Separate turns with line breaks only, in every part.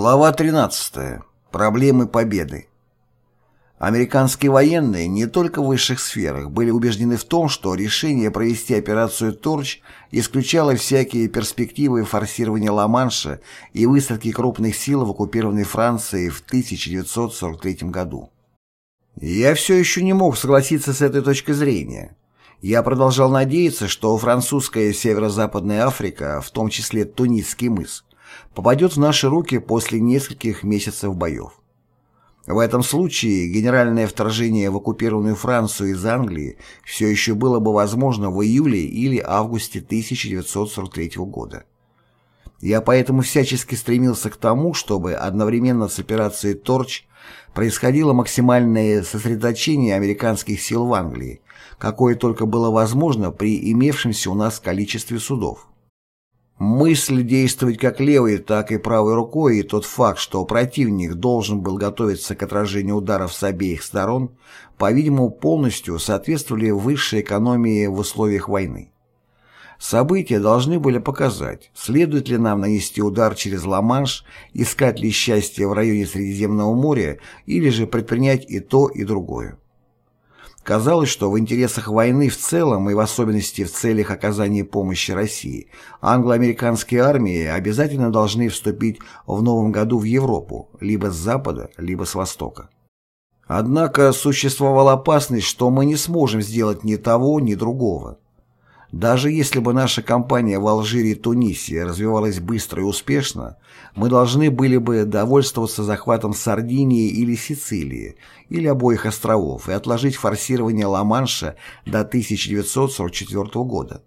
Глава 13. Проблемы победы. Американские военные не только в высших сферах были убеждены в том, что решение провести операцию «Торч» исключало всякие перспективы форсирования Ла-Манша и высадки крупных сил в оккупированной Франции в 1943 году. Я все еще не мог согласиться с этой точкой зрения. Я продолжал надеяться, что французская северо-западная Африка, в том числе Тунисский мыс, попадет в наши руки после нескольких месяцев боев. В этом случае генеральное вторжение в оккупированную Францию из Англии все еще было бы возможно в июле или августе 1943 года. Я поэтому всячески стремился к тому, чтобы одновременно с операцией «Торч» происходило максимальное сосредоточение американских сил в Англии, какое только было возможно при имевшемся у нас количестве судов. Мысль действовать как левой, так и правой рукой и тот факт, что противник должен был готовиться к отражению ударов с обеих сторон, по-видимому, полностью соответствовали высшей экономии в условиях войны. События должны были показать, следует ли нам нанести удар через Ла-Манш, искать ли счастье в районе Средиземного моря или же предпринять и то, и другое. Казалось, что в интересах войны в целом и в особенности в целях оказания помощи России англо-американские армии обязательно должны вступить в новом году в Европу, либо с запада, либо с востока. Однако существовала опасность, что мы не сможем сделать ни того, ни другого. Даже если бы наша кампания в Алжире и Тунисе развивалась быстро и успешно, мы должны были бы довольствоваться захватом Сардинии или Сицилии, или обоих островов, и отложить форсирование Ла-Манша до 1944 года.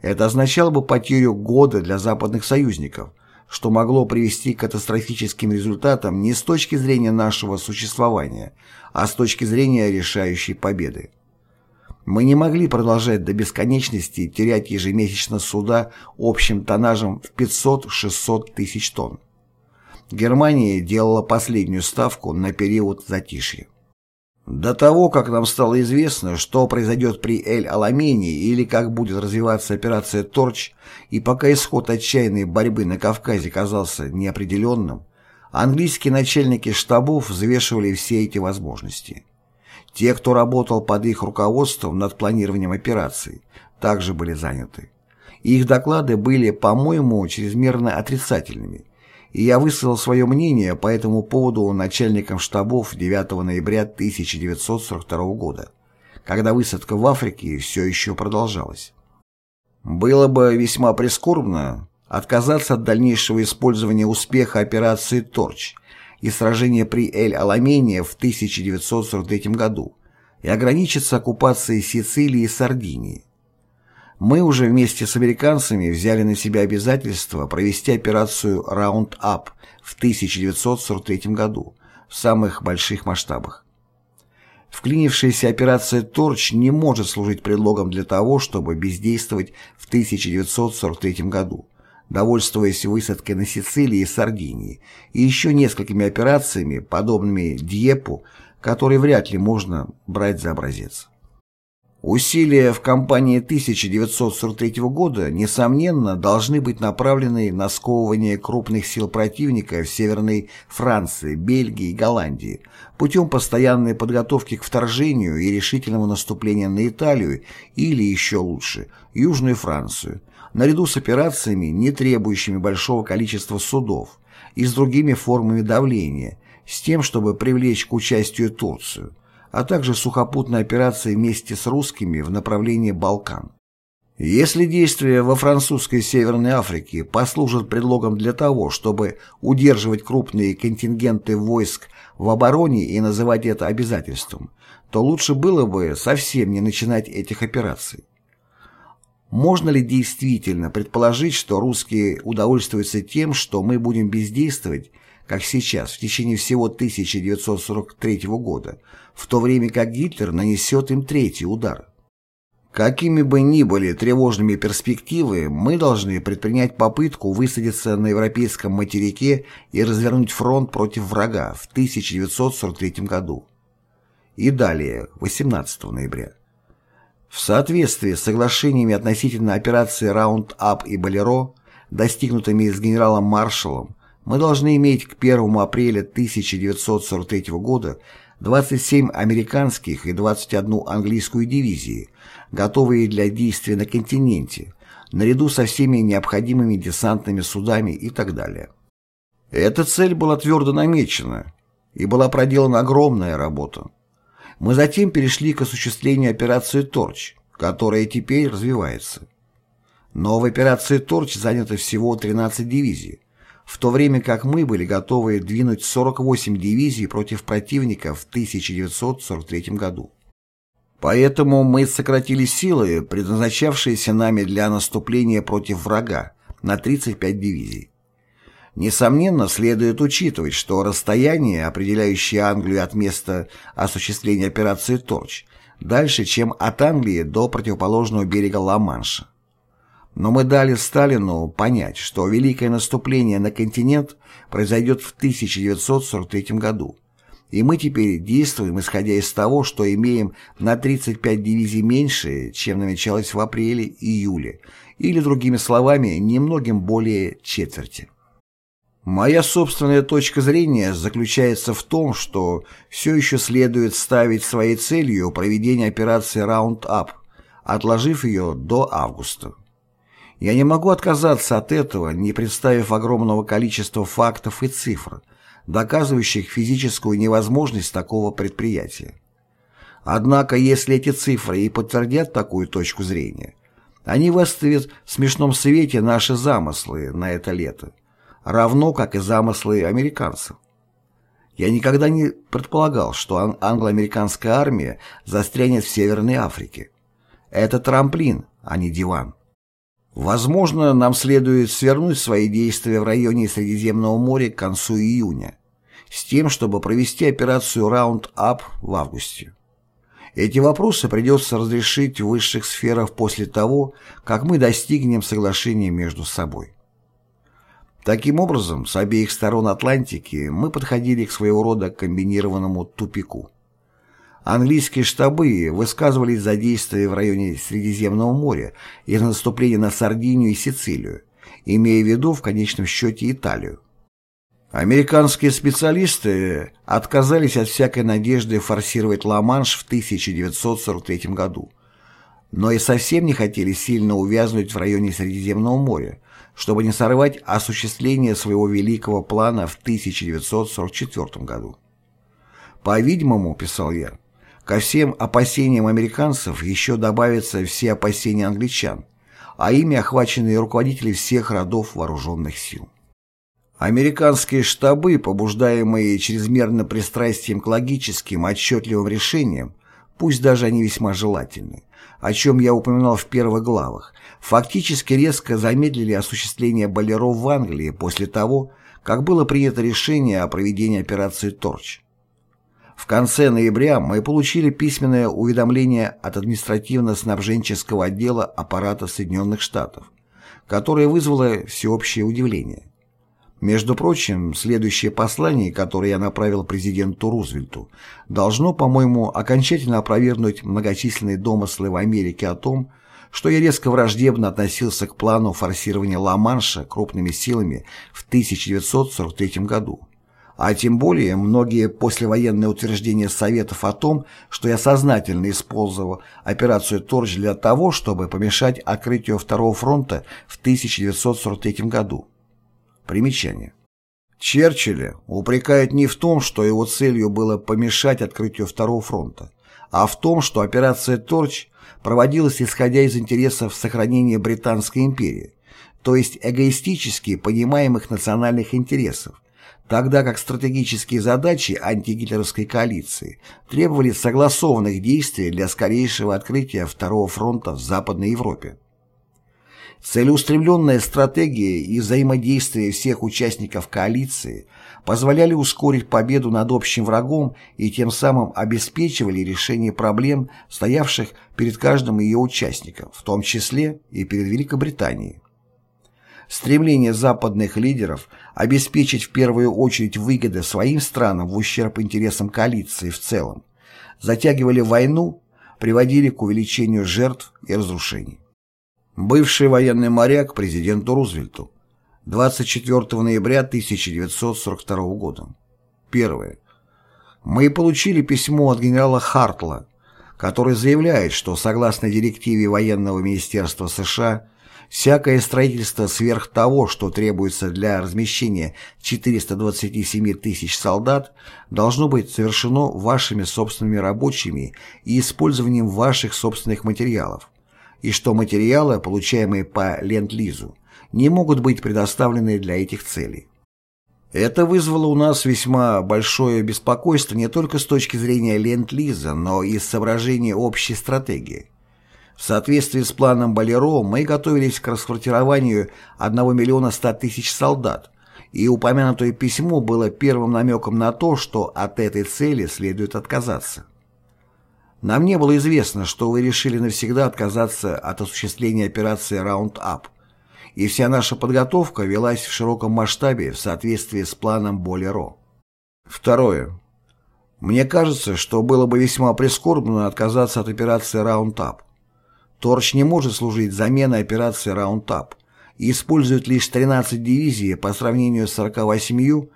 Это означало бы потерю года для западных союзников, что могло привести к катастрофическим результатам не с точки зрения нашего существования, а с точки зрения решающей победы. Мы не могли продолжать до бесконечности терять ежемесячно суда общим тоннажем в 500-600 тысяч тонн. Германия делала последнюю ставку на период затишья. До того, как нам стало известно, что произойдет при Эль-Аламене или как будет развиваться операция «Торч», и пока исход отчаянной борьбы на Кавказе казался неопределенным, английские начальники штабов взвешивали все эти возможности. Те, кто работал под их руководством над планированием операций, также были заняты. их доклады были, по-моему, чрезмерно отрицательными, и я высказал свое мнение по этому поводу начальникам штабов 9 ноября 1942 года, когда высадка в Африке все еще продолжалась. Было бы весьма прискорбно отказаться от дальнейшего использования успеха операции «Торч», и сражения при Эль-Аламене в 1943 году и ограничиться оккупацией Сицилии и Сардинии. Мы уже вместе с американцами взяли на себя обязательство провести операцию «Раунд-Ап» в 1943 году в самых больших масштабах. Вклинившаяся операция «Торч» не может служить предлогом для того, чтобы бездействовать в 1943 году довольствуясь высадкой на Сицилии и Сардинии, и еще несколькими операциями, подобными Дьепу, которые вряд ли можно брать за образец. Усилия в кампании 1943 года, несомненно, должны быть направлены на сковывание крупных сил противника в Северной Франции, Бельгии и Голландии путем постоянной подготовки к вторжению и решительного наступления на Италию или, еще лучше, Южную Францию, наряду с операциями, не требующими большого количества судов, и с другими формами давления, с тем, чтобы привлечь к участию Турцию, а также сухопутной операции вместе с русскими в направлении Балкан. Если действия во французской Северной Африке послужат предлогом для того, чтобы удерживать крупные контингенты войск в обороне и называть это обязательством, то лучше было бы совсем не начинать этих операций. Можно ли действительно предположить, что русские удовольствуются тем, что мы будем бездействовать, как сейчас, в течение всего 1943 года, в то время как Гитлер нанесет им третий удар? Какими бы ни были тревожными перспективы, мы должны предпринять попытку высадиться на европейском материке и развернуть фронт против врага в 1943 году. И далее, 18 ноября. В соответствии с соглашениями относительно операции «Раунд-Ап» и «Болеро», достигнутыми с генералом-маршалом, мы должны иметь к 1 апреля 1943 года 27 американских и 21 английскую дивизии, готовые для действия на континенте, наряду со всеми необходимыми десантными судами и так далее. Эта цель была твердо намечена, и была проделана огромная работа. Мы затем перешли к осуществлению операции «Торч», которая теперь развивается. Но в операции «Торч» занято всего 13 дивизий, в то время как мы были готовы двинуть 48 дивизий против противника в 1943 году. Поэтому мы сократили силы, предназначавшиеся нами для наступления против врага, на 35 дивизий. Несомненно, следует учитывать, что расстояние, определяющее Англию от места осуществления операции «Торч», дальше, чем от Англии до противоположного берега Ла-Манша. Но мы дали Сталину понять, что великое наступление на континент произойдет в 1943 году, и мы теперь действуем, исходя из того, что имеем на 35 дивизий меньше, чем намечалось в апреле-июле, или, другими словами, немногим более четверти. Моя собственная точка зрения заключается в том, что все еще следует ставить своей целью проведение операции «Раунд-Ап», отложив ее до августа. Я не могу отказаться от этого, не представив огромного количества фактов и цифр, доказывающих физическую невозможность такого предприятия. Однако, если эти цифры и подтвердят такую точку зрения, они выставят в смешном свете наши замыслы на это лето, равно как и замыслы американцев. Я никогда не предполагал, что англо-американская армия застрянет в Северной Африке. Это трамплин, а не диван. Возможно, нам следует свернуть свои действия в районе Средиземного моря к концу июня, с тем, чтобы провести операцию «Раунд-Ап» в августе. Эти вопросы придется разрешить в высших сферах после того, как мы достигнем соглашения между собой. Таким образом, с обеих сторон Атлантики мы подходили к своего рода комбинированному тупику. Английские штабы высказывались за действия в районе Средиземного моря и за наступление на Сардинию и Сицилию, имея в виду в конечном счете Италию. Американские специалисты отказались от всякой надежды форсировать Ла-Манш в 1943 году, но и совсем не хотели сильно увязнуть в районе Средиземного моря, чтобы не сорвать осуществление своего великого плана в 1944 году. «По-видимому, — писал я, — ко всем опасениям американцев еще добавятся все опасения англичан, а ими охваченные руководители всех родов вооруженных сил». Американские штабы, побуждаемые чрезмерным пристрастием к логическим, отчетливым решениям, пусть даже они весьма желательны, о чем я упоминал в первых главах, фактически резко замедлили осуществление балеров в Англии после того, как было принято решение о проведении операции «Торч». В конце ноября мы получили письменное уведомление от административно-снабженческого отдела аппарата Соединенных Штатов, которое вызвало всеобщее удивление. Между прочим, следующее послание, которое я направил президенту Рузвельту, должно, по-моему, окончательно опровергнуть многочисленные домыслы в Америке о том, что я резко враждебно относился к плану форсирования Ла-Манша крупными силами в 1943 году. А тем более многие послевоенные утверждения Советов о том, что я сознательно использовал операцию «Торч» для того, чтобы помешать открытию Второго фронта в 1943 году. Примечание. Черчилля упрекают не в том, что его целью было помешать открытию Второго фронта, а в том, что операция «Торч» проводилась исходя из интересов сохранения Британской империи, то есть эгоистически понимаемых национальных интересов, тогда как стратегические задачи антигитлеровской коалиции требовали согласованных действий для скорейшего открытия Второго фронта в Западной Европе. Целеустремленная стратегия и взаимодействие всех участников коалиции позволяли ускорить победу над общим врагом и тем самым обеспечивали решение проблем, стоявших перед каждым ее участником, в том числе и перед Великобританией. Стремление западных лидеров обеспечить в первую очередь выгоды своим странам в ущерб интересам коалиции в целом затягивали войну, приводили к увеличению жертв и разрушений. Бывший военный моряк президенту Рузвельту. 24 ноября 1942 года. Первое. Мы получили письмо от генерала Хартла, который заявляет, что согласно директиве военного министерства США всякое строительство сверх того, что требуется для размещения 427 тысяч солдат, должно быть совершено вашими собственными рабочими и использованием ваших собственных материалов, и что материалы, получаемые по Ленд-Лизу, не могут быть предоставлены для этих целей. Это вызвало у нас весьма большое беспокойство не только с точки зрения Ленд-Лиза, но и с соображения общей стратегии. В соответствии с планом Болеро мы готовились к расквартированию 1 миллиона 100 тысяч солдат, и упомянутое письмо было первым намеком на то, что от этой цели следует отказаться. Нам не было известно, что вы решили навсегда отказаться от осуществления операции «Раунд-Ап», и вся наша подготовка велась в широком масштабе в соответствии с планом Болеро. Второе. Мне кажется, что было бы весьма прискорбно отказаться от операции «Раунд-Ап». Торч не может служить заменой операции «Раунд-Ап» и использует лишь 13 дивизий по сравнению с 48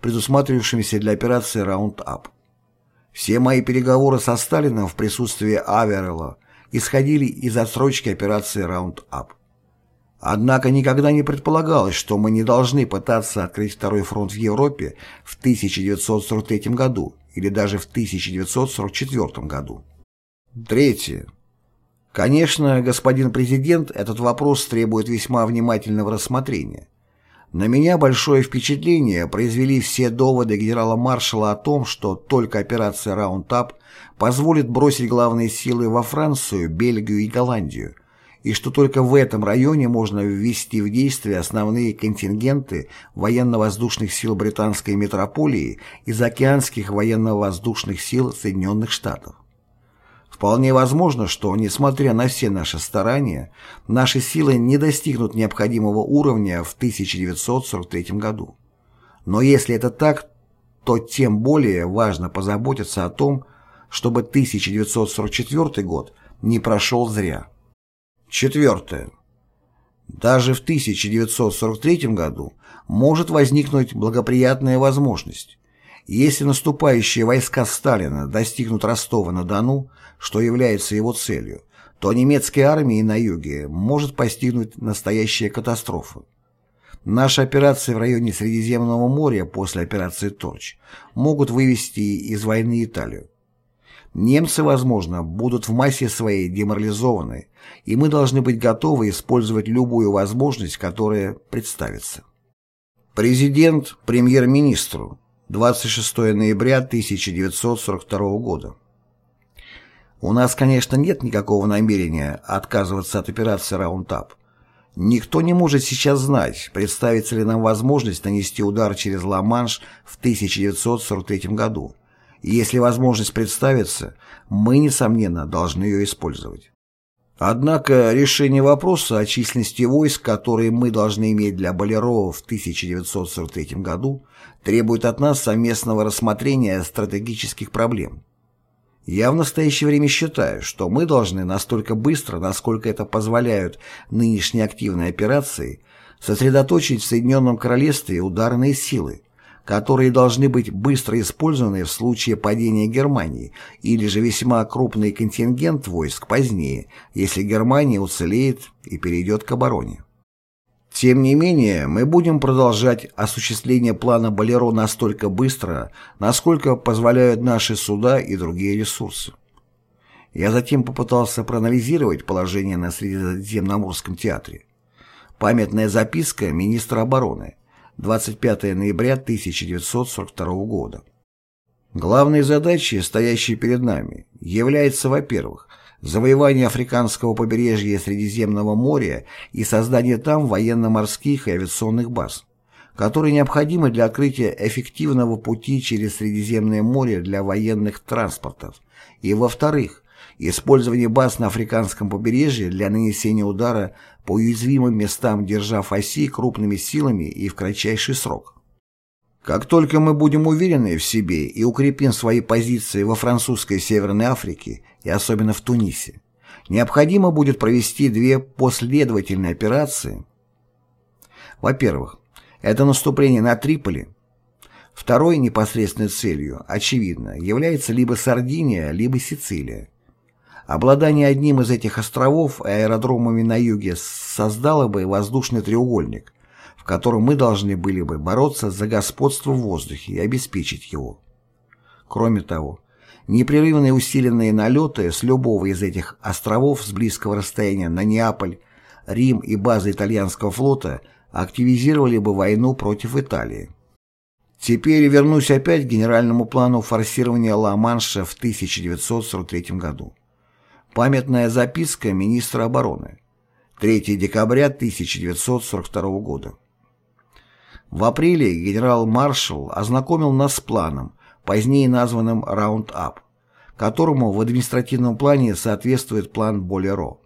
предусматривавшимися для операции «Раунд-Ап». Все мои переговоры со Сталином в присутствии Аверелла исходили из отсрочки операции «Раунд-Ап». Однако никогда не предполагалось, что мы не должны пытаться открыть второй фронт в Европе в 1943 году или даже в 1944 году. Третье. Конечно, господин президент, этот вопрос требует весьма внимательного рассмотрения. На меня большое впечатление произвели все доводы генерала-маршала о том, что только операция «Раунд-Ап» позволит бросить главные силы во Францию, Бельгию и Голландию – и что только в этом районе можно ввести в действие основные контингенты военно-воздушных сил британской метрополии и заокеанских военно-воздушных сил Соединенных Штатов. Вполне возможно, что, несмотря на все наши старания, наши силы не достигнут необходимого уровня в 1943 году. Но если это так, то тем более важно позаботиться о том, чтобы 1944 год не прошел зря. Четвертое. Даже в 1943 году может возникнуть благоприятная возможность. Если наступающие войска Сталина достигнут Ростова-на-Дону, что является его целью, то немецкой армии на юге может постигнуть настоящая катастрофа. Наши операции в районе Средиземного моря после операции «Торч» могут вывести из войны Италию. Немцы, возможно, будут в массе своей деморализованы, и мы должны быть готовы использовать любую возможность, которая представится. Президент премьер-министру 26 ноября 1942 года. У нас, конечно, нет никакого намерения отказываться от операции «Раундап». Никто не может сейчас знать, представится ли нам возможность нанести удар через Ла-Манш в 1943 году если возможность представится, мы, несомненно, должны ее использовать. Однако решение вопроса о численности войск, которые мы должны иметь для Болярова в 1943 году, требует от нас совместного рассмотрения стратегических проблем. Я в настоящее время считаю, что мы должны настолько быстро, насколько это позволяют нынешние активные операции, сосредоточить в Соединенном Королевстве ударные силы, которые должны быть быстро использованы в случае падения Германии, или же весьма крупный контингент войск позднее, если Германия уцелеет и перейдет к обороне. Тем не менее, мы будем продолжать осуществление плана Болеро настолько быстро, насколько позволяют наши суда и другие ресурсы. Я затем попытался проанализировать положение на Средиземноморском театре. Памятная записка министра обороны – 25 ноября 1942 года. Главной задачей, стоящей перед нами, является, во-первых, завоевание африканского побережья Средиземного моря и создание там военно-морских и авиационных баз, которые необходимы для открытия эффективного пути через Средиземное море для военных транспортов, и, во-вторых, использование баз на африканском побережье для нанесения удара по уязвимым местам, держав оси крупными силами и в кратчайший срок. Как только мы будем уверены в себе и укрепим свои позиции во французской Северной Африке и особенно в Тунисе, необходимо будет провести две последовательные операции. Во-первых, это наступление на Триполи. Второй непосредственной целью, очевидно, является либо Сардиния, либо Сицилия. Обладание одним из этих островов и аэродромами на юге создало бы воздушный треугольник, в котором мы должны были бы бороться за господство в воздухе и обеспечить его. Кроме того, непрерывные усиленные налеты с любого из этих островов с близкого расстояния на Неаполь, Рим и базы итальянского флота активизировали бы войну против Италии. Теперь вернусь опять к генеральному плану форсирования Ла-Манша в 1943 году. Памятная записка министра обороны. 3 декабря 1942 года. В апреле генерал-маршал ознакомил нас с планом, позднее названным «Раунд-Ап», которому в административном плане соответствует план Болеро.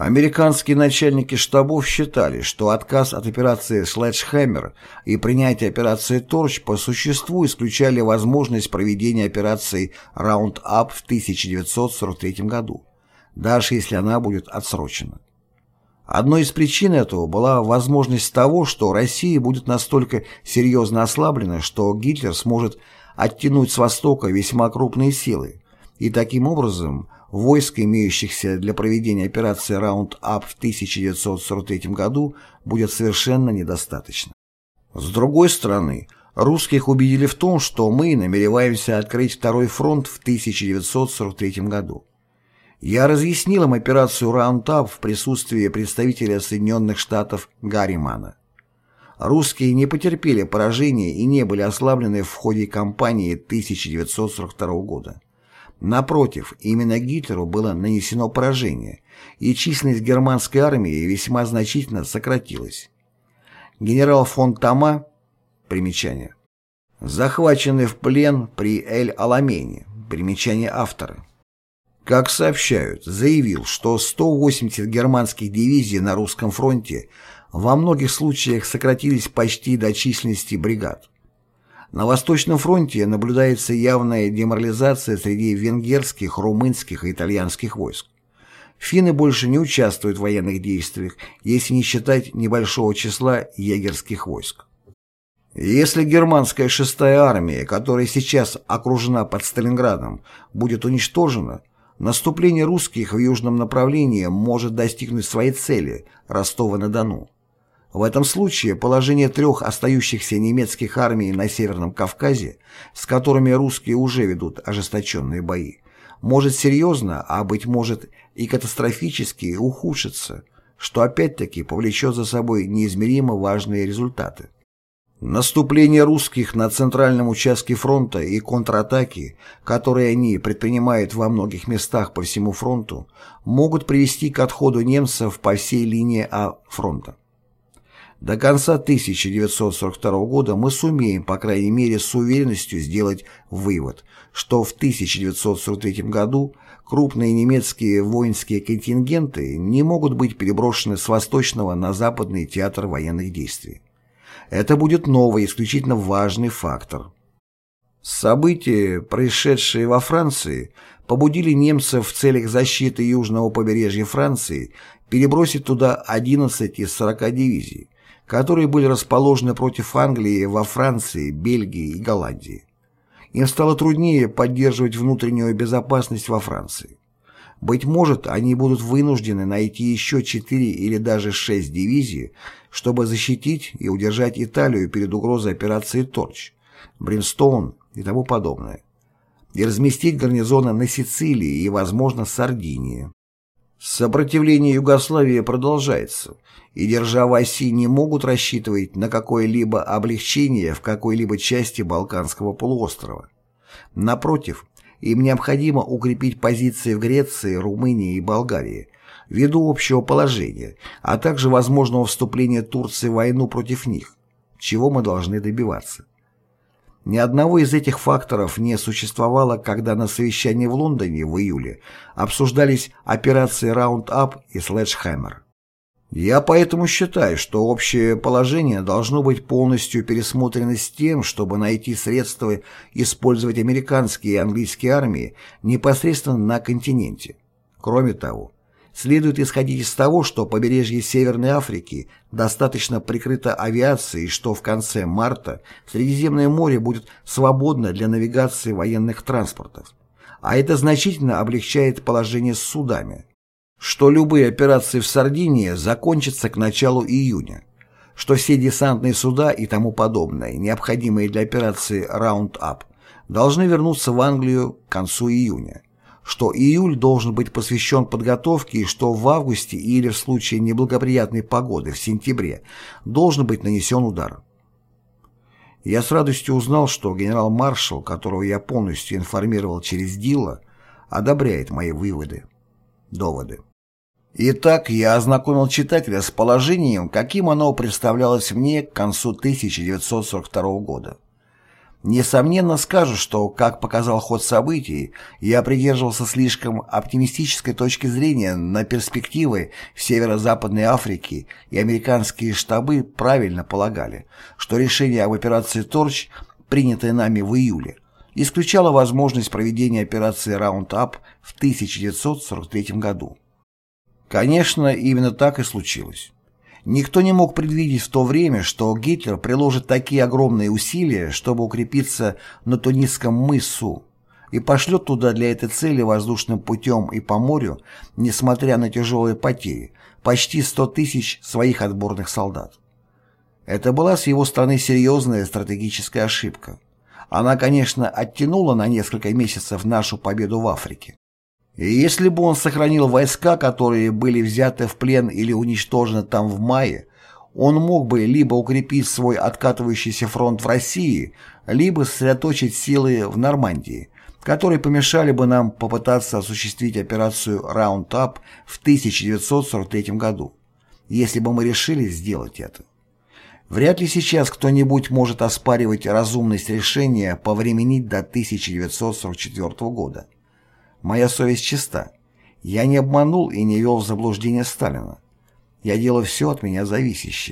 Американские начальники штабов считали, что отказ от операции «Следжхэммер» и принятие операции «Торч» по существу исключали возможность проведения операции «Раунд-Ап» в 1943 году, даже если она будет отсрочена. Одной из причин этого была возможность того, что Россия будет настолько серьезно ослаблена, что Гитлер сможет оттянуть с востока весьма крупные силы, и таким образом – войск, имеющихся для проведения операции «Раунд-Ап» в 1943 году, будет совершенно недостаточно. С другой стороны, русских убедили в том, что мы намереваемся открыть второй фронт в 1943 году. Я разъяснил им операцию «Раунд-Ап» в присутствии представителя Соединенных Штатов Гарримана. Русские не потерпели поражения и не были ослаблены в ходе кампании 1942 года. Напротив, именно Гитлеру было нанесено поражение, и численность германской армии весьма значительно сократилась. Генерал фон Тома, примечание, захваченный в плен при Эль-Аламене, примечание автора, как сообщают, заявил, что 180 германских дивизий на русском фронте во многих случаях сократились почти до численности бригад. На Восточном фронте наблюдается явная деморализация среди венгерских, румынских и итальянских войск. Финны больше не участвуют в военных действиях, если не считать небольшого числа егерских войск. Если германская шестая армия, которая сейчас окружена под Сталинградом, будет уничтожена, наступление русских в южном направлении может достигнуть своей цели – Ростова-на-Дону. В этом случае положение трех остающихся немецких армий на Северном Кавказе, с которыми русские уже ведут ожесточенные бои, может серьезно, а быть может и катастрофически ухудшиться, что опять-таки повлечет за собой неизмеримо важные результаты. Наступление русских на центральном участке фронта и контратаки, которые они предпринимают во многих местах по всему фронту, могут привести к отходу немцев по всей линии А фронта. До конца 1942 года мы сумеем, по крайней мере, с уверенностью сделать вывод, что в 1943 году крупные немецкие воинские контингенты не могут быть переброшены с восточного на западный театр военных действий. Это будет новый, исключительно важный фактор. События, происшедшие во Франции, побудили немцев в целях защиты южного побережья Франции перебросить туда 11 из 40 дивизий, которые были расположены против Англии во Франции, Бельгии и Голландии. Им стало труднее поддерживать внутреннюю безопасность во Франции. Быть может, они будут вынуждены найти еще 4 или даже 6 дивизий, чтобы защитить и удержать Италию перед угрозой операции «Торч», «Бримстоун» и тому подобное, и разместить гарнизоны на Сицилии и, возможно, Сардинии. Сопротивление Югославии продолжается, и державы оси не могут рассчитывать на какое-либо облегчение в какой-либо части Балканского полуострова. Напротив, им необходимо укрепить позиции в Греции, Румынии и Болгарии, ввиду общего положения, а также возможного вступления Турции в войну против них, чего мы должны добиваться. Ни одного из этих факторов не существовало, когда на совещании в Лондоне в июле обсуждались операции «Раунд-Ап» и «Следжхэммер». Я поэтому считаю, что общее положение должно быть полностью пересмотрено с тем, чтобы найти средства использовать американские и английские армии непосредственно на континенте. Кроме того, Следует исходить из того, что побережье Северной Африки достаточно прикрыто авиацией что в конце марта Средиземное море будет свободно для навигации военных транспортов. А это значительно облегчает положение с судами. Что любые операции в Сардинии закончатся к началу июня. Что все десантные суда и тому подобное, необходимые для операции «Раунд-Ап», должны вернуться в Англию к концу июня что июль должен быть посвящен подготовке и что в августе или в случае неблагоприятной погоды в сентябре должен быть нанесен удар. Я с радостью узнал, что генерал-маршал, которого я полностью информировал через Дилла, одобряет мои выводы, доводы. Итак, я ознакомил читателя с положением, каким оно представлялось мне к концу 1942 года. Несомненно скажу, что, как показал ход событий, я придерживался слишком оптимистической точки зрения на перспективы в Северо-Западной Африке, и американские штабы правильно полагали, что решение об операции «Торч», принятое нами в июле, исключало возможность проведения операции «Раунд-Ап» в 1943 году. Конечно, именно так и случилось. Никто не мог предвидеть в то время, что Гитлер приложит такие огромные усилия, чтобы укрепиться на Тунисском мысу, и пошлет туда для этой цели воздушным путем и по морю, несмотря на тяжелые потери, почти 100 тысяч своих отборных солдат. Это была с его стороны серьезная стратегическая ошибка. Она, конечно, оттянула на несколько месяцев нашу победу в Африке. И если бы он сохранил войска, которые были взяты в плен или уничтожены там в мае, он мог бы либо укрепить свой откатывающийся фронт в России, либо сосредоточить силы в Нормандии, которые помешали бы нам попытаться осуществить операцию «Раунд-Ап» в 1943 году, если бы мы решили сделать это. Вряд ли сейчас кто-нибудь может оспаривать разумность решения повременить до 1944 года. Моя совесть чиста. Я не обманул и не вел в заблуждение Сталина. Я делаю все от меня зависящее.